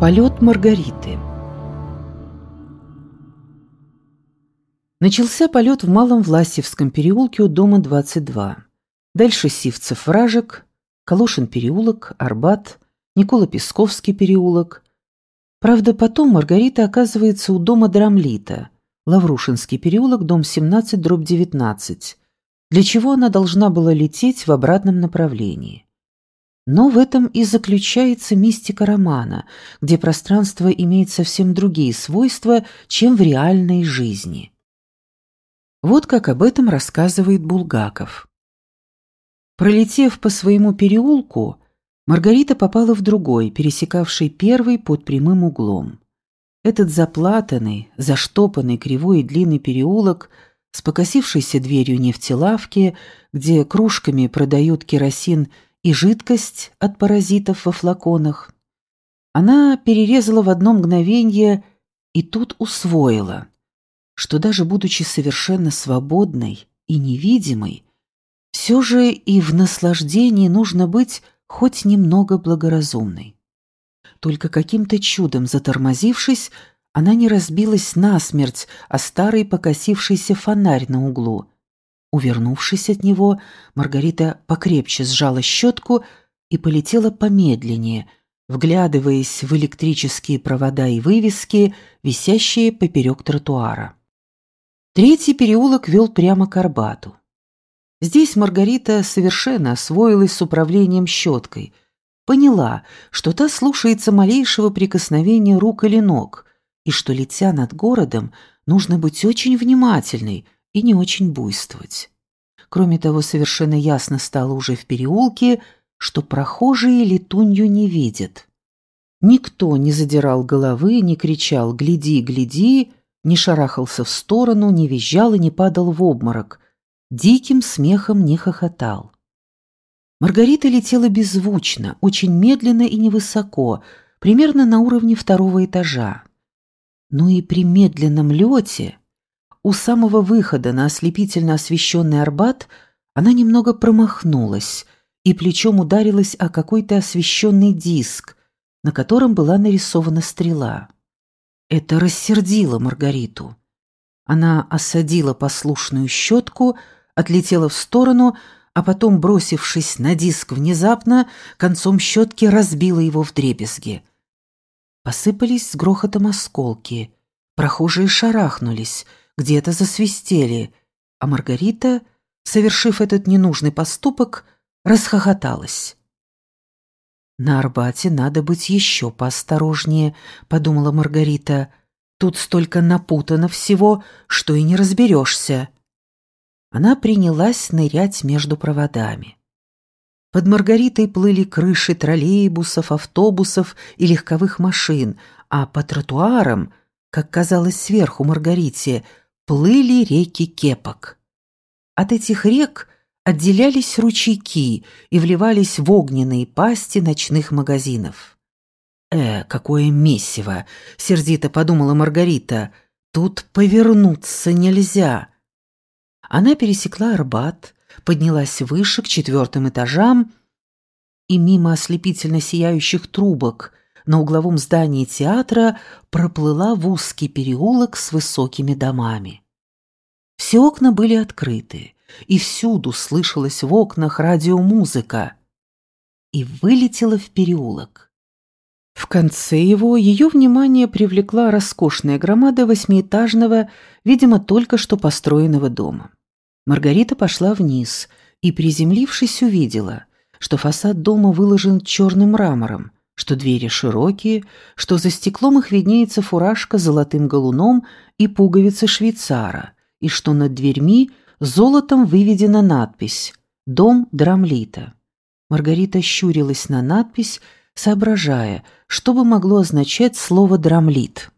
Полет Маргариты Начался полет в Малом Власевском переулке у дома 22. Дальше Сивцев-Вражек, Калошин переулок, Арбат, Никола-Песковский переулок. Правда, потом Маргарита оказывается у дома Драмлита, Лаврушинский переулок, дом 17, дробь 19, для чего она должна была лететь в обратном направлении. Но в этом и заключается мистика романа, где пространство имеет совсем другие свойства, чем в реальной жизни. Вот как об этом рассказывает Булгаков. Пролетев по своему переулку, Маргарита попала в другой, пересекавший первый под прямым углом. Этот заплатанный, заштопанный кривой и длинный переулок с покосившейся дверью нефтелавки, где кружками продают керосин и жидкость от паразитов во флаконах, она перерезала в одно мгновение и тут усвоила – что даже будучи совершенно свободной и невидимой, все же и в наслаждении нужно быть хоть немного благоразумной. Только каким-то чудом затормозившись, она не разбилась насмерть о старый покосившийся фонарь на углу. Увернувшись от него, Маргарита покрепче сжала щетку и полетела помедленнее, вглядываясь в электрические провода и вывески, висящие поперек тротуара. Третий переулок вел прямо к Арбату. Здесь Маргарита совершенно освоилась с управлением щеткой, поняла, что та слушается малейшего прикосновения рук или ног, и что, летя над городом, нужно быть очень внимательной и не очень буйствовать. Кроме того, совершенно ясно стало уже в переулке, что прохожие летунью не видят. Никто не задирал головы, не кричал «гляди, гляди», не шарахался в сторону, не визжал и не падал в обморок, диким смехом не хохотал. Маргарита летела беззвучно, очень медленно и невысоко, примерно на уровне второго этажа. Но и при медленном лете, у самого выхода на ослепительно освещенный Арбат, она немного промахнулась и плечом ударилась о какой-то освещенный диск, на котором была нарисована стрела. Это рассердило Маргариту. Она осадила послушную щетку, отлетела в сторону, а потом, бросившись на диск внезапно, концом щетки разбила его в дребезги. Посыпались с грохотом осколки, прохожие шарахнулись, где-то засвистели, а Маргарита, совершив этот ненужный поступок, расхохоталась. «На Арбате надо быть еще поосторожнее», — подумала Маргарита. «Тут столько напутано всего, что и не разберешься». Она принялась нырять между проводами. Под Маргаритой плыли крыши троллейбусов, автобусов и легковых машин, а по тротуарам, как казалось сверху Маргарите, плыли реки кепок. От этих рек отделялись ручейки и вливались в огненные пасти ночных магазинов. «Э, какое месиво!» — сердито подумала Маргарита. «Тут повернуться нельзя!» Она пересекла Арбат, поднялась выше, к четвертым этажам, и мимо ослепительно сияющих трубок на угловом здании театра проплыла в узкий переулок с высокими домами. Все окна были открыты, и всюду слышалась в окнах радиомузыка, и вылетела в переулок. В конце его ее внимание привлекла роскошная громада восьмиэтажного, видимо, только что построенного дома. Маргарита пошла вниз и, приземлившись, увидела, что фасад дома выложен черным мрамором, что двери широкие, что за стеклом их виднеется фуражка с золотым галуном и пуговицы швейцара, и что над дверьми Золотом выведена надпись «Дом Драмлита». Маргарита щурилась на надпись, соображая, что бы могло означать слово «драмлит».